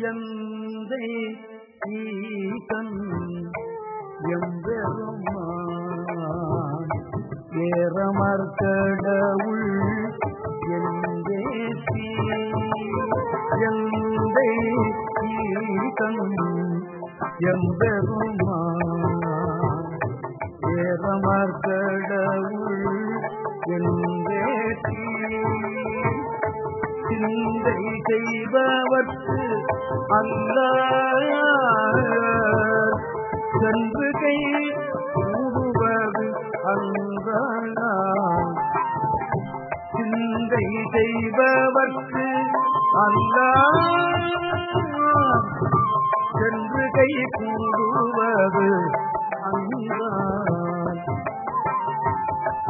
எந்தை ஈசன் எம்பெருமான் ஏறமர்கடவுள் எந்தே எந்தை ஈசன் எம்பெருமான் ஏறமர்கடவுள் எந்தே சிந்தை செய்பவர்க்கு அந்த சென்று கை கூறுவது அந்த சிந்தை செய்பவர்க்கு அந்த சென்று கை கூறுவது அந்த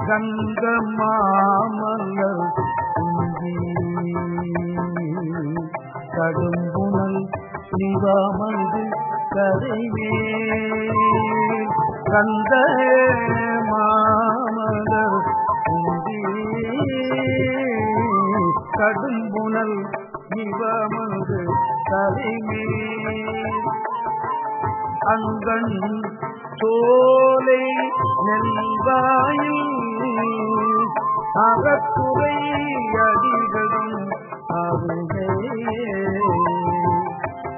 கந்த மாமல்லர் கடும் நிவாமது கரைமே கந்த மாமலர் குஞ்சி கடும்புணல் சிவமந்து கரைமே அங்கண் சோலை நெல்வாயில் அகத்துறை அடிகளும் அருகே.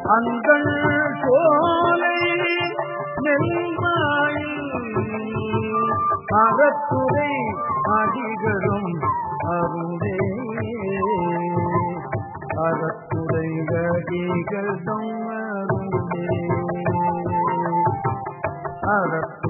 அங்கண் சோலை நெல்வாயில் அறத்துறை அடிகளும் அருகே அகத்துறை அடிகளும் அருளே. அறத்து